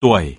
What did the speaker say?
tuổi